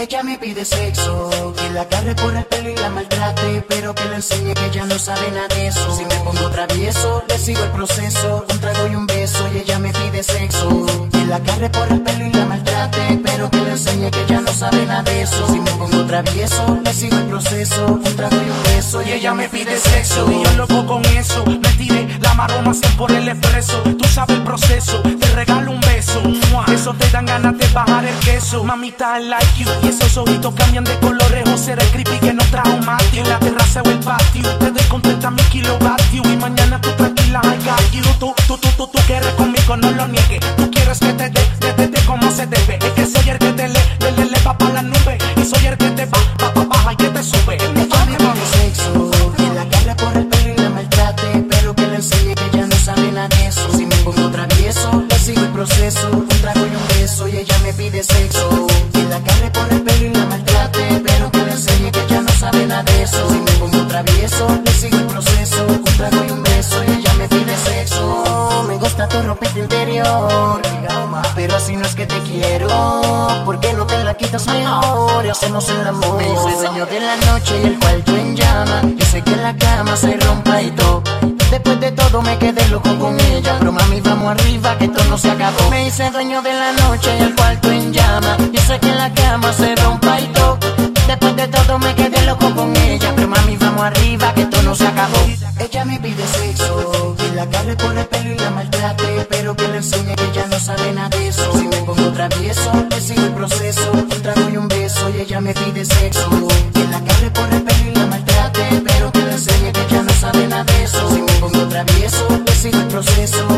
Ella me pide sexo, que la agarre por el pelo y la maltrate, pero que le enseñe que ella no sabe nada de eso. Si me pongo travieso, le sigo el proceso, un trago y un beso, y ella me pide sexo. Que la agarre por el pelo y la maltrate, pero que le enseñe que ella no sabe nada de eso. Si me pongo travieso, le sigo el proceso, un trago y un beso, y ella me pide sexo. Y yo loco con eso, me tiré la maroma sin por el expreso. Tú sabes el proceso, te regalo un te dan ganas de bajar el queso. Mamita, I like you. Y esos ojitos cambian de colores. O será el creepy que no trajo Matthew. En la terraza o el patio. Te doy contenta mi kilovatios. Y mañana tú tranquila, I got you. Tú, tú, tú, tú, tú quieres conmigo, no lo niegues. Tú quieres que te dé, pongo travieso, le sigo el proceso, un trago y un beso, y ella me pide sexo. Que la agarre por el pelo y la maltrate, pero que le enseñe que ella no sabe nada de eso. Si me pongo travieso, le sigo el proceso, un trago y un beso, y ella me pide sexo. Me gusta tu ropa interior, pero así no es que te quiero. ¿Por qué no te la quitas mejor y hacemos el amor? Me hice dueño de la noche y el cuarto en llama. Yo sé que la cama se rompa y todo después de todo me quedé loco con ella. Pero mami vamos arriba que esto no se acabó. Me hice dueño de la noche y el cuarto en llama. Yo sé que la cama se rompa y todo Después de todo me quedé loco con ella. Pero mami vamos arriba que esto no se acabó. Ella me pide sexo Y la carre por el pelo y la maltrate. Pero que le enseñe que ella no sabe nada de eso. Si me pongo travieso, le sigo el proceso. Un trago y un beso y ella me pide sexo. nuestros